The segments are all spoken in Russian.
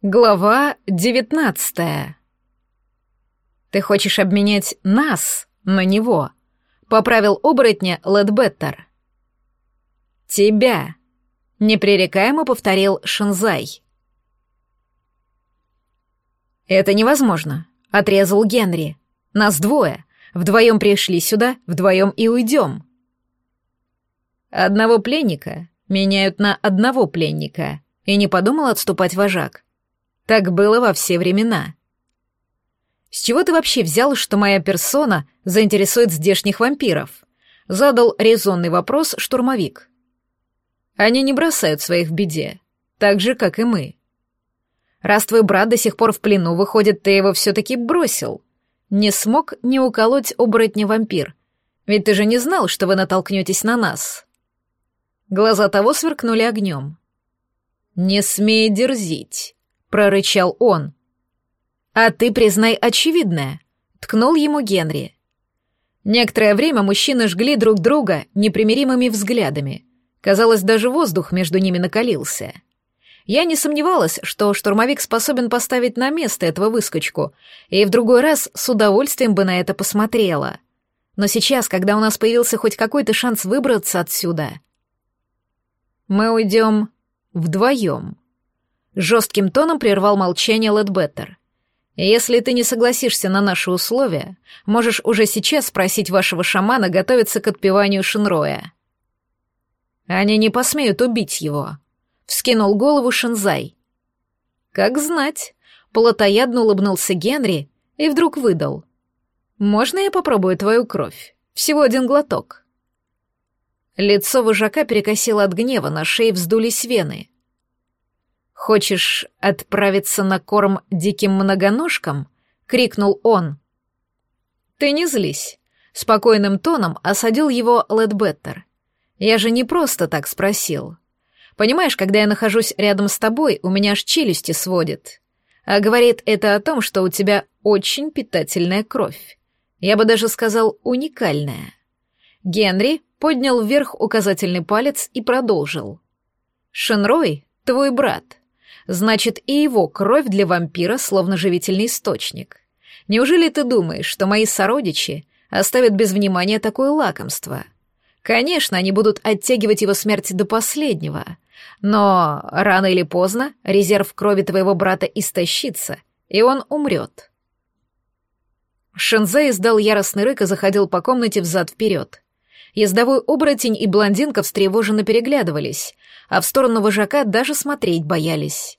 Глава девятнадцатая. Ты хочешь обменять нас на него? Поправил оборотня Ледбеттер. Тебя. Непререкаемо повторил Шинзай. Это невозможно, отрезал Генри. Нас двое. Вдвоем пришли сюда, вдвоем и уйдем. Одного пленника меняют на одного пленника, и не подумал отступать вожак. Так было во все времена. С чего ты вообще взял, что моя персона заинтересует здешних вампиров? Задал резонный вопрос штурмовик. Они не бросают своих в беде, так же, как и мы. Раз твой брат до сих пор в плену, выходит, ты его все-таки бросил. Не смог не уколоть оборотня вампир, ведь ты же не знал, что вы натолкнетесь на нас. Глаза того сверкнули огнем. «Не смей дерзить», — прорычал он. «А ты признай очевидное», — ткнул ему Генри. Некоторое время мужчины жгли друг друга непримиримыми взглядами. Казалось, даже воздух между ними накалился. Я не сомневалась, что штурмовик способен поставить на место этого выскочку, и в другой раз с удовольствием бы на это посмотрела. Но сейчас, когда у нас появился хоть какой-то шанс выбраться отсюда... Мы уйдем вдвоем. Жестким тоном прервал молчание Ледбеттер. «Если ты не согласишься на наши условия, можешь уже сейчас спросить вашего шамана готовиться к отпеванию Шинроя». «Они не посмеют убить его», — вскинул голову Шинзай. «Как знать», — плотоядно улыбнулся Генри и вдруг выдал. «Можно я попробую твою кровь? Всего один глоток». Лицо вожака перекосило от гнева, на шее вздулись вены. «Хочешь отправиться на корм диким многоножкам?» — крикнул он. «Ты не злись», — спокойным тоном осадил его Ледбеттер. «Я же не просто так спросил. Понимаешь, когда я нахожусь рядом с тобой, у меня аж челюсти сводит. А говорит это о том, что у тебя очень питательная кровь. Я бы даже сказал, уникальная». Генри поднял вверх указательный палец и продолжил. «Шенрой — твой брат. Значит, и его кровь для вампира словно живительный источник. Неужели ты думаешь, что мои сородичи оставят без внимания такое лакомство? Конечно, они будут оттягивать его смерть до последнего, но рано или поздно резерв крови твоего брата истощится, и он умрет. Шензе издал яростный рык и заходил по комнате взад-вперед. Ездовой оборотень и блондинка встревоженно переглядывались, а в сторону вожака даже смотреть боялись.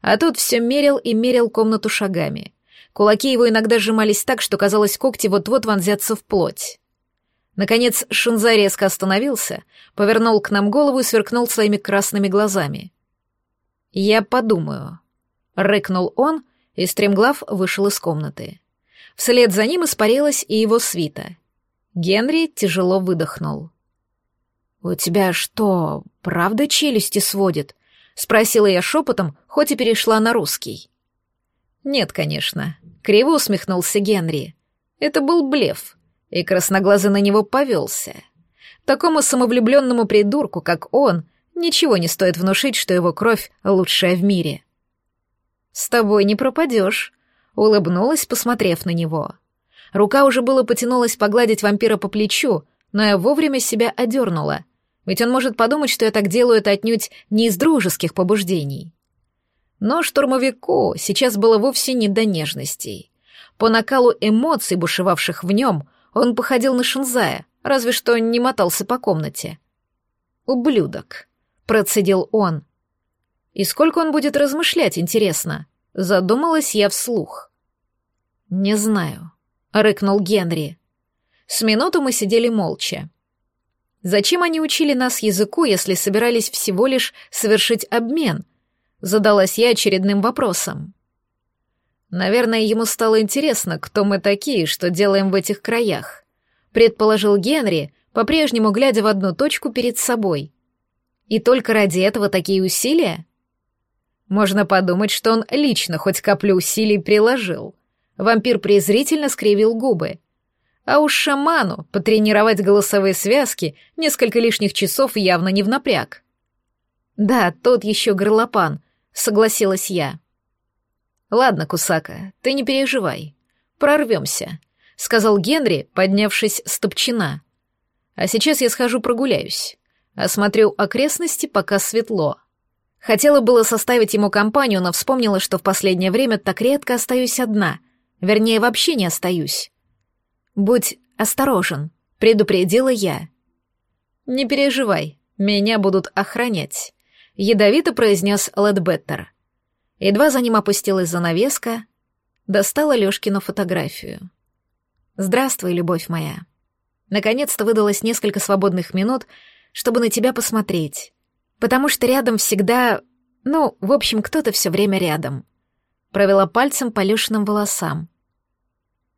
А тут все мерил и мерил комнату шагами. Кулаки его иногда сжимались так, что казалось, когти вот-вот вонзятся в плоть. Наконец Шинза резко остановился, повернул к нам голову и сверкнул своими красными глазами. «Я подумаю», — рыкнул он, и стремглав вышел из комнаты. Вслед за ним испарилась и его свита. Генри тяжело выдохнул. «У тебя что, правда челюсти сводит?» — спросила я шепотом, хоть и перешла на русский. «Нет, конечно», — криво усмехнулся Генри. «Это был блеф, и красноглазый на него повелся. Такому самовлюбленному придурку, как он, ничего не стоит внушить, что его кровь лучшая в мире». «С тобой не пропадешь», — улыбнулась, посмотрев на него. Рука уже было потянулась погладить вампира по плечу, но я вовремя себя одернула, ведь он может подумать, что я так делаю это отнюдь не из дружеских побуждений. Но штурмовику сейчас было вовсе не до нежностей. По накалу эмоций, бушевавших в нем, он походил на Шинзая, разве что не мотался по комнате. «Ублюдок», — процедил он. «И сколько он будет размышлять, интересно?» Задумалась я вслух. «Не знаю», — рыкнул Генри. С минуту мы сидели молча. Зачем они учили нас языку, если собирались всего лишь совершить обмен? Задалась я очередным вопросом. Наверное, ему стало интересно, кто мы такие, что делаем в этих краях. Предположил Генри, по-прежнему глядя в одну точку перед собой. И только ради этого такие усилия? Можно подумать, что он лично хоть каплю усилий приложил. Вампир презрительно скривил губы. А уж шаману потренировать голосовые связки несколько лишних часов явно не в напряг. «Да, тот еще горлопан», — согласилась я. Ладно, Кусака, ты не переживай. Прорвемся, сказал Генри, поднявшись с топчина. А сейчас я схожу прогуляюсь. Осмотрю окрестности, пока светло. Хотела было составить ему компанию, но вспомнила, что в последнее время так редко остаюсь одна. Вернее, вообще не остаюсь. «Будь осторожен», — предупредила я. «Не переживай, меня будут охранять», — ядовито произнес Лэдбеттер. Едва за ним опустилась занавеска, достала Лёшкину фотографию. «Здравствуй, любовь моя. Наконец-то выдалось несколько свободных минут, чтобы на тебя посмотреть потому что рядом всегда... Ну, в общем, кто-то все время рядом. Провела пальцем по Лешиным волосам.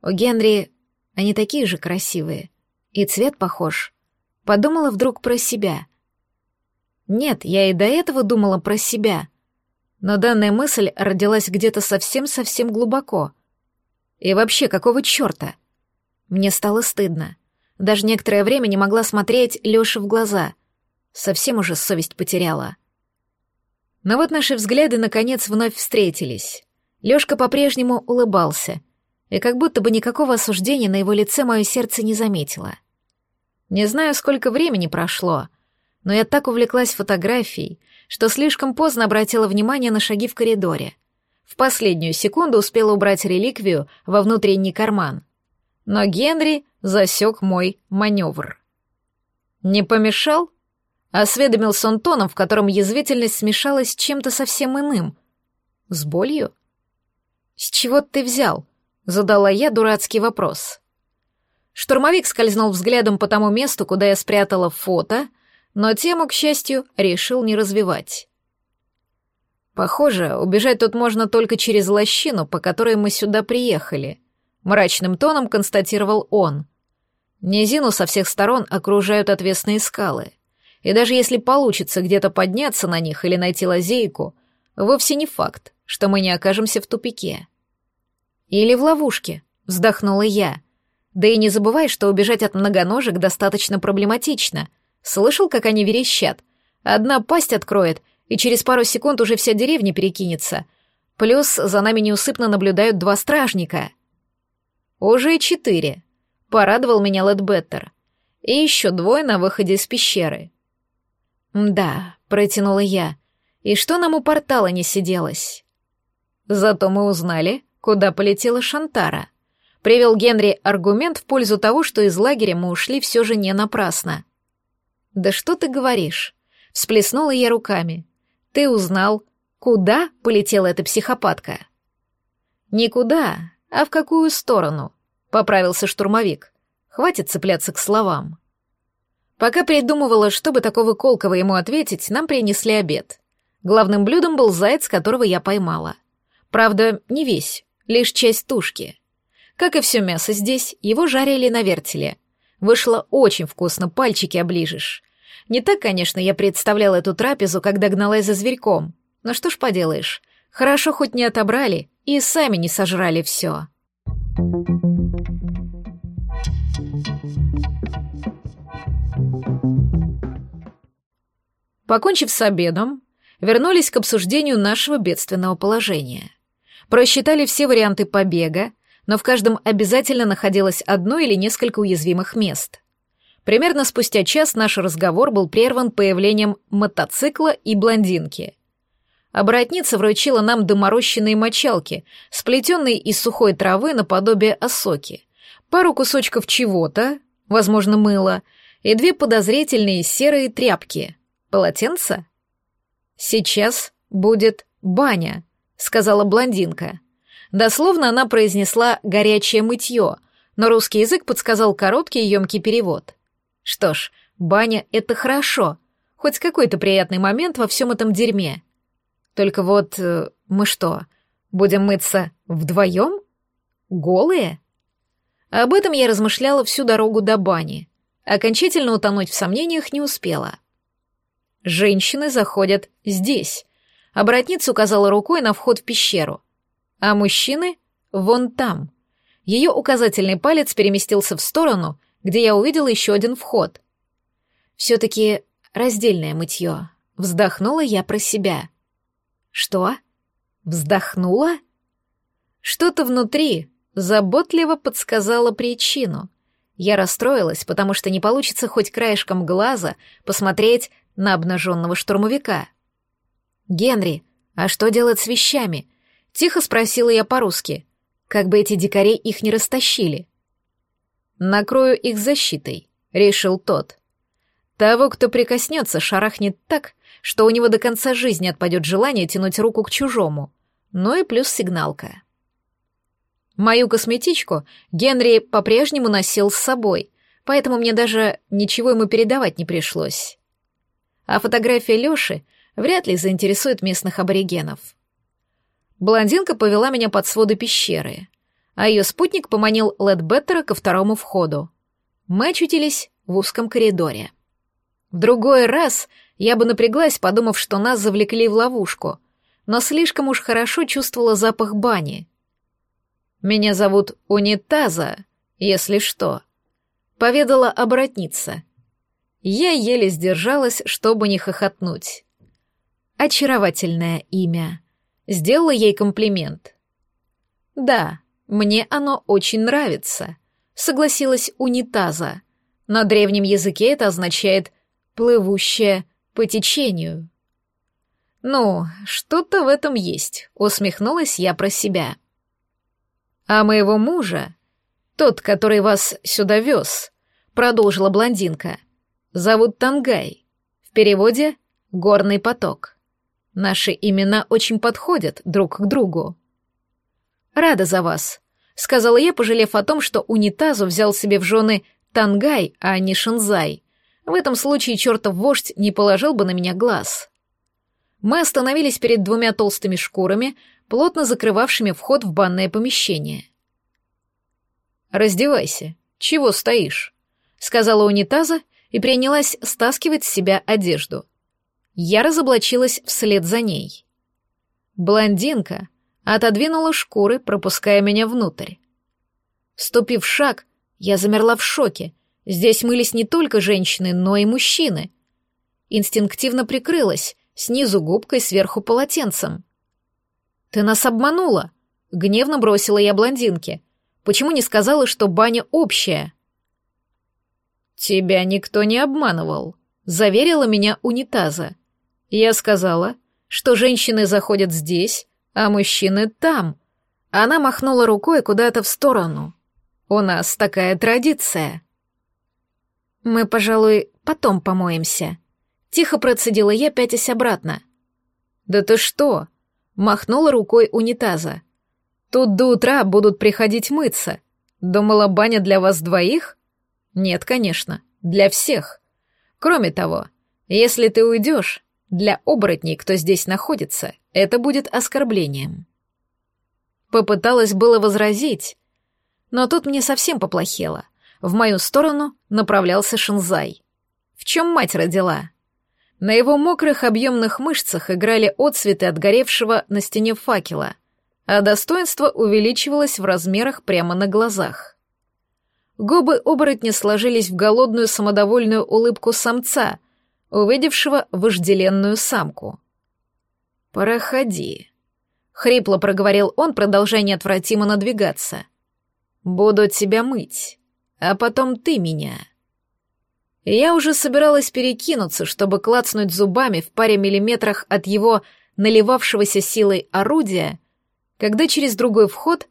У Генри они такие же красивые. И цвет похож. Подумала вдруг про себя. Нет, я и до этого думала про себя. Но данная мысль родилась где-то совсем-совсем глубоко. И вообще, какого чёрта? Мне стало стыдно. Даже некоторое время не могла смотреть Лёше в глаза. Совсем уже совесть потеряла. Но вот наши взгляды наконец вновь встретились. Лёшка по-прежнему улыбался, и как будто бы никакого осуждения на его лице мое сердце не заметило. Не знаю, сколько времени прошло, но я так увлеклась фотографией, что слишком поздно обратила внимание на шаги в коридоре. В последнюю секунду успела убрать реликвию во внутренний карман. Но Генри засек мой маневр. «Не помешал?» Осведомился он тоном, в котором язвительность смешалась с чем-то совсем иным. С болью? «С чего ты взял?» — задала я дурацкий вопрос. Штурмовик скользнул взглядом по тому месту, куда я спрятала фото, но тему, к счастью, решил не развивать. «Похоже, убежать тут можно только через лощину, по которой мы сюда приехали», — мрачным тоном констатировал он. Низину со всех сторон окружают отвесные скалы. И даже если получится где-то подняться на них или найти лазейку, вовсе не факт, что мы не окажемся в тупике. Или в ловушке, вздохнула я. Да и не забывай, что убежать от многоножек достаточно проблематично. Слышал, как они верещат? Одна пасть откроет, и через пару секунд уже вся деревня перекинется. Плюс за нами неусыпно наблюдают два стражника. Уже четыре. Порадовал меня Лэдбеттер. И еще двое на выходе из пещеры. «Да», — протянула я. «И что нам у портала не сиделось?» Зато мы узнали, куда полетела Шантара. Привел Генри аргумент в пользу того, что из лагеря мы ушли все же не напрасно. «Да что ты говоришь?» — всплеснула я руками. «Ты узнал, куда полетела эта психопатка?» «Никуда, а в какую сторону?» — поправился штурмовик. «Хватит цепляться к словам». Пока придумывала, чтобы такого колкого ему ответить, нам принесли обед. Главным блюдом был заяц, которого я поймала. Правда, не весь, лишь часть тушки. Как и все мясо здесь, его жарили на вертеле. Вышло очень вкусно, пальчики оближешь. Не так, конечно, я представляла эту трапезу, когда гналась за зверьком. Но что ж поделаешь, хорошо хоть не отобрали и сами не сожрали все. Покончив с обедом, вернулись к обсуждению нашего бедственного положения. Просчитали все варианты побега, но в каждом обязательно находилось одно или несколько уязвимых мест. Примерно спустя час наш разговор был прерван появлением мотоцикла и блондинки. Оборотница вручила нам доморощенные мочалки, сплетенные из сухой травы наподобие осоки, пару кусочков чего-то, возможно, мыла, и две подозрительные серые тряпки — Полотенце? Сейчас будет баня, сказала блондинка. Дословно она произнесла «горячее мытье», но русский язык подсказал короткий и емкий перевод. Что ж, баня — это хорошо, хоть какой-то приятный момент во всем этом дерьме. Только вот э, мы что, будем мыться вдвоем? Голые? Об этом я размышляла всю дорогу до бани. Окончательно утонуть в сомнениях не успела. Женщины заходят здесь. Оборотница указала рукой на вход в пещеру. А мужчины — вон там. Ее указательный палец переместился в сторону, где я увидела еще один вход. Все-таки раздельное мытье. Вздохнула я про себя. Что? Вздохнула? Что-то внутри заботливо подсказало причину. Я расстроилась, потому что не получится хоть краешком глаза посмотреть на обнаженного штурмовика. «Генри, а что делать с вещами?» — тихо спросила я по-русски. Как бы эти дикари их не растащили. «Накрою их защитой», — решил тот. «Того, кто прикоснется, шарахнет так, что у него до конца жизни отпадет желание тянуть руку к чужому. Ну и плюс сигналка». Мою косметичку Генри по-прежнему носил с собой, поэтому мне даже ничего ему передавать не пришлось. А фотография Лёши вряд ли заинтересует местных аборигенов. Блондинка повела меня под своды пещеры, а ее спутник поманил Ледбеттера ко второму входу. Мы очутились в узком коридоре. В другой раз я бы напряглась, подумав, что нас завлекли в ловушку, но слишком уж хорошо чувствовала запах бани — меня зовут Унитаза, если что», — поведала оборотница. Я еле сдержалась, чтобы не хохотнуть. Очаровательное имя. Сделала ей комплимент. «Да, мне оно очень нравится», — согласилась Унитаза. На древнем языке это означает «плывущая по течению». «Ну, что-то в этом есть», — усмехнулась я про себя. «А моего мужа, тот, который вас сюда вез», — продолжила блондинка, — «зовут Тангай. В переводе — горный поток. Наши имена очень подходят друг к другу». «Рада за вас», — сказала я, пожалев о том, что унитазу взял себе в жены Тангай, а не Шинзай. В этом случае чертов вождь не положил бы на меня глаз. Мы остановились перед двумя толстыми шкурами, плотно закрывавшими вход в банное помещение. «Раздевайся. Чего стоишь?» — сказала унитаза и принялась стаскивать с себя одежду. Я разоблачилась вслед за ней. Блондинка отодвинула шкуры, пропуская меня внутрь. Ступив шаг, я замерла в шоке. Здесь мылись не только женщины, но и мужчины. Инстинктивно прикрылась, снизу губкой, сверху полотенцем. «Ты нас обманула!» — гневно бросила я блондинке. «Почему не сказала, что баня общая?» «Тебя никто не обманывал», — заверила меня унитаза. Я сказала, что женщины заходят здесь, а мужчины там. Она махнула рукой куда-то в сторону. «У нас такая традиция». «Мы, пожалуй, потом помоемся», — тихо процедила я, пятясь обратно. «Да ты что?» махнула рукой унитаза. «Тут до утра будут приходить мыться. Думала, баня для вас двоих?» «Нет, конечно, для всех. Кроме того, если ты уйдешь, для оборотней, кто здесь находится, это будет оскорблением». Попыталась было возразить, но тут мне совсем поплохело. В мою сторону направлялся Шинзай. В чем мать родила? На его мокрых объемных мышцах играли отцветы от горевшего на стене факела, а достоинство увеличивалось в размерах прямо на глазах. Губы оборотня сложились в голодную самодовольную улыбку самца, увидевшего вожделенную самку. «Проходи», — хрипло проговорил он, продолжая неотвратимо надвигаться. «Буду тебя мыть, а потом ты меня». Я уже собиралась перекинуться, чтобы клацнуть зубами в паре миллиметрах от его наливавшегося силой орудия, когда через другой вход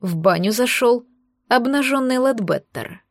в баню зашел обнаженный Ледбеттер.